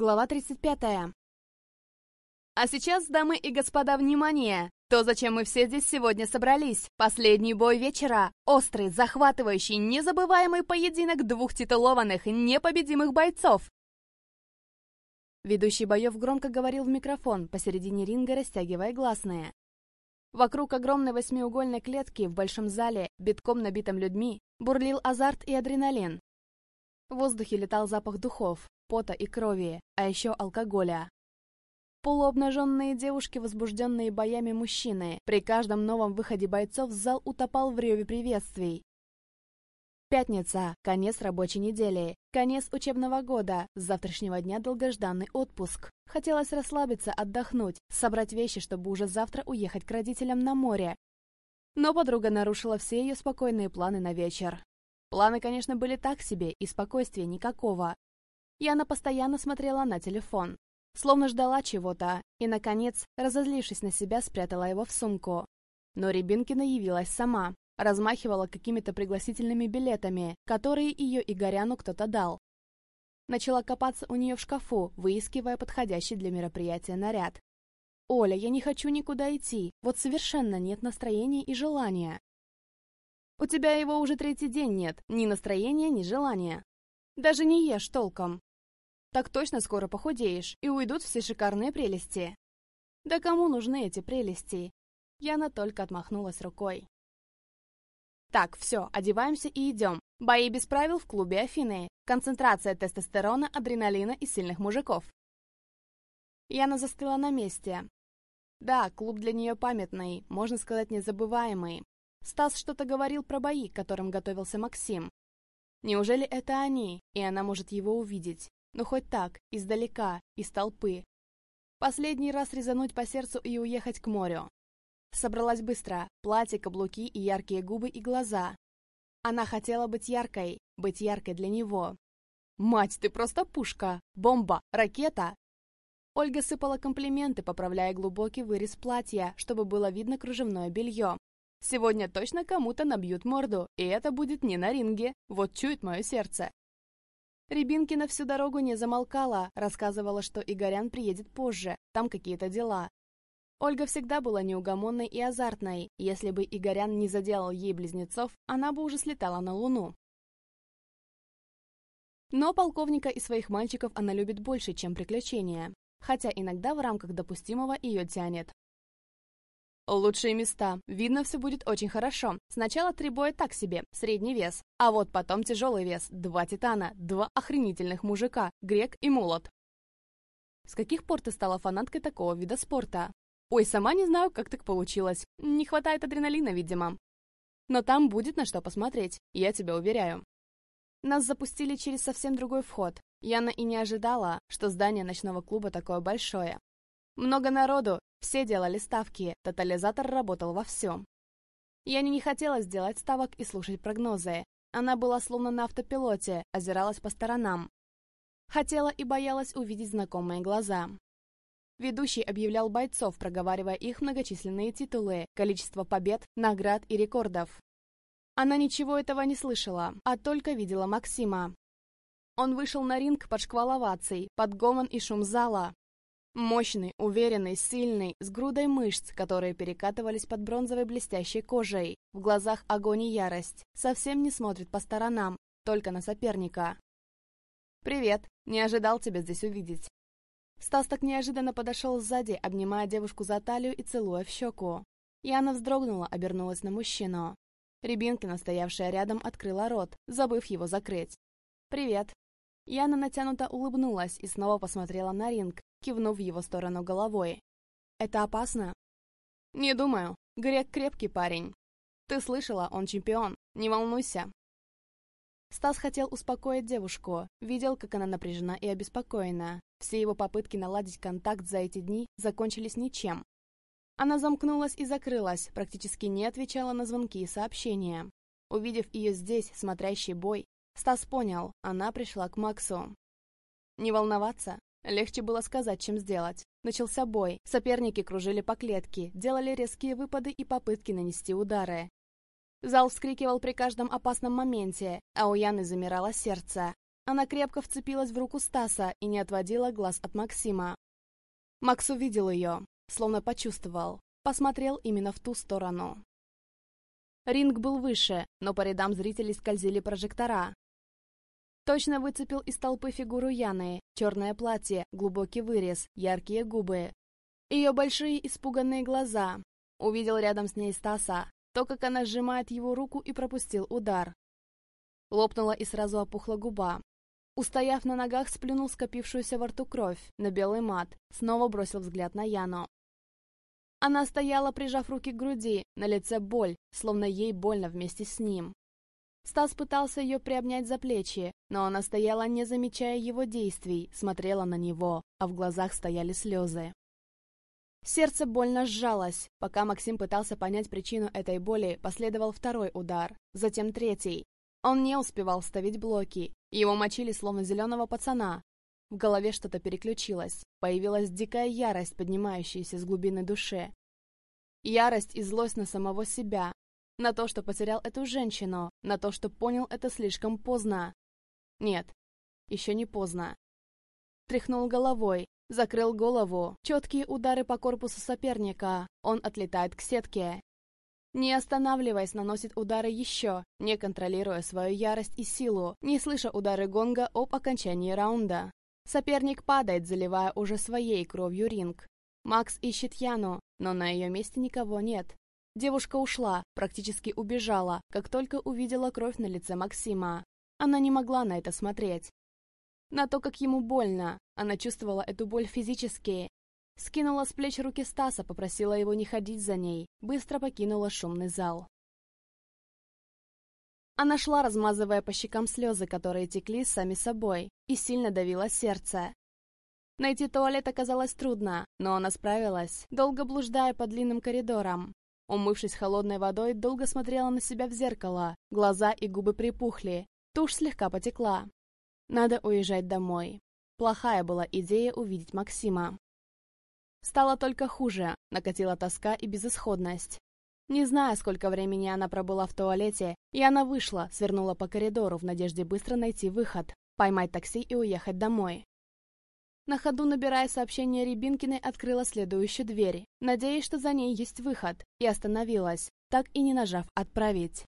Глава 35. А сейчас, дамы и господа, внимание! То, зачем мы все здесь сегодня собрались. Последний бой вечера. Острый, захватывающий, незабываемый поединок двух титулованных, непобедимых бойцов. Ведущий боев громко говорил в микрофон, посередине ринга растягивая гласные. Вокруг огромной восьмиугольной клетки в большом зале, битком набитом людьми, бурлил азарт и адреналин. В воздухе летал запах духов, пота и крови, а еще алкоголя. Полуобнаженные девушки, возбужденные боями мужчины. При каждом новом выходе бойцов зал утопал в реве приветствий. Пятница, конец рабочей недели, конец учебного года, с завтрашнего дня долгожданный отпуск. Хотелось расслабиться, отдохнуть, собрать вещи, чтобы уже завтра уехать к родителям на море. Но подруга нарушила все ее спокойные планы на вечер. Планы, конечно, были так себе, и спокойствия никакого. Яна постоянно смотрела на телефон, словно ждала чего-то, и, наконец, разозлившись на себя, спрятала его в сумку. Но Рябинкина явилась сама, размахивала какими-то пригласительными билетами, которые ее Игоряну кто-то дал. Начала копаться у нее в шкафу, выискивая подходящий для мероприятия наряд. «Оля, я не хочу никуда идти, вот совершенно нет настроения и желания». «У тебя его уже третий день нет, ни настроения, ни желания. Даже не ешь толком. Так точно скоро похудеешь, и уйдут все шикарные прелести. Да кому нужны эти прелести? Яна только отмахнулась рукой. Так, все, одеваемся и идем. Бои без правил в клубе Афины. Концентрация тестостерона, адреналина и сильных мужиков. Яна застыла на месте. Да, клуб для нее памятный, можно сказать, незабываемый. Стас что-то говорил про бои, к которым готовился Максим. Неужели это они, и она может его увидеть? Ну хоть так, издалека, из толпы. Последний раз резануть по сердцу и уехать к морю. Собралась быстро, платье, каблуки и яркие губы и глаза. Она хотела быть яркой, быть яркой для него. «Мать, ты просто пушка! Бомба! Ракета!» Ольга сыпала комплименты, поправляя глубокий вырез платья, чтобы было видно кружевное белье. Сегодня точно кому-то набьют морду, и это будет не на ринге. Вот чует мое сердце. Рябинкина всю дорогу не замолкала, рассказывала, что Игорян приедет позже, там какие-то дела. Ольга всегда была неугомонной и азартной. Если бы Игорян не заделал ей близнецов, она бы уже слетала на Луну. Но полковника и своих мальчиков она любит больше, чем приключения. Хотя иногда в рамках допустимого ее тянет. Лучшие места. Видно, все будет очень хорошо. Сначала три боя так себе, средний вес. А вот потом тяжелый вес. Два титана, два охренительных мужика, грек и молот. С каких пор ты стала фанаткой такого вида спорта? Ой, сама не знаю, как так получилось. Не хватает адреналина, видимо. Но там будет на что посмотреть, я тебя уверяю. Нас запустили через совсем другой вход. Яна и не ожидала, что здание ночного клуба такое большое. Много народу, все делали ставки, тотализатор работал во всем. Яне не хотела сделать ставок и слушать прогнозы. Она была словно на автопилоте, озиралась по сторонам. Хотела и боялась увидеть знакомые глаза. Ведущий объявлял бойцов, проговаривая их многочисленные титулы, количество побед, наград и рекордов. Она ничего этого не слышала, а только видела Максима. Он вышел на ринг под шквал оваций, под гомон и шум зала, Мощный, уверенный, сильный, с грудой мышц, которые перекатывались под бронзовой блестящей кожей. В глазах огонь и ярость. Совсем не смотрит по сторонам, только на соперника. «Привет, не ожидал тебя здесь увидеть». Стас так неожиданно подошел сзади, обнимая девушку за талию и целуя в щеку. Яна вздрогнула, обернулась на мужчину. Рябинкина, стоявшая рядом, открыла рот, забыв его закрыть. «Привет». Яна натянуто улыбнулась и снова посмотрела на ринг, кивнув в его сторону головой. «Это опасно?» «Не думаю. Грек крепкий парень. Ты слышала, он чемпион. Не волнуйся». Стас хотел успокоить девушку, видел, как она напряжена и обеспокоена. Все его попытки наладить контакт за эти дни закончились ничем. Она замкнулась и закрылась, практически не отвечала на звонки и сообщения. Увидев ее здесь, смотрящий бой, Стас понял, она пришла к Максу. Не волноваться, Легче было сказать, чем сделать. Начался бой. Соперники кружили по клетке, делали резкие выпады и попытки нанести удары. Зал вскрикивал при каждом опасном моменте, а у Яны замирало сердце. Она крепко вцепилась в руку Стаса и не отводила глаз от Максима. Макс увидел ее, словно почувствовал, посмотрел именно в ту сторону. Ринг был выше, но по рядам зрителей скользили прожектора. Точно выцепил из толпы фигуру Яны, черное платье, глубокий вырез, яркие губы. Ее большие испуганные глаза. Увидел рядом с ней Стаса, то, как она сжимает его руку и пропустил удар. Лопнула и сразу опухла губа. Устояв на ногах, сплюнул скопившуюся во рту кровь на белый мат, снова бросил взгляд на Яну. Она стояла, прижав руки к груди, на лице боль, словно ей больно вместе с ним. Стас пытался ее приобнять за плечи, но она стояла, не замечая его действий, смотрела на него, а в глазах стояли слезы. Сердце больно сжалось. Пока Максим пытался понять причину этой боли, последовал второй удар, затем третий. Он не успевал ставить блоки. Его мочили словно зеленого пацана. В голове что-то переключилось. Появилась дикая ярость, поднимающаяся с глубины души. Ярость и злость на самого себя. На то, что потерял эту женщину. На то, что понял это слишком поздно. Нет, еще не поздно. Тряхнул головой, закрыл голову. Четкие удары по корпусу соперника. Он отлетает к сетке. Не останавливаясь, наносит удары еще, не контролируя свою ярость и силу, не слыша удары гонга об окончании раунда. Соперник падает, заливая уже своей кровью ринг. Макс ищет Яну, но на ее месте никого нет. Девушка ушла, практически убежала, как только увидела кровь на лице Максима. Она не могла на это смотреть. На то, как ему больно. Она чувствовала эту боль физически, Скинула с плеч руки Стаса, попросила его не ходить за ней, быстро покинула шумный зал. Она шла, размазывая по щекам слезы, которые текли сами собой, и сильно давила сердце. Найти туалет оказалось трудно, но она справилась, долго блуждая по длинным коридорам. Умывшись холодной водой, долго смотрела на себя в зеркало, глаза и губы припухли, тушь слегка потекла. Надо уезжать домой. Плохая была идея увидеть Максима. Стало только хуже, накатила тоска и безысходность. Не зная, сколько времени она пробыла в туалете, и она вышла, свернула по коридору в надежде быстро найти выход, поймать такси и уехать домой. На ходу, набирая сообщение Рябинкиной, открыла следующую дверь, надеясь, что за ней есть выход, и остановилась, так и не нажав «Отправить».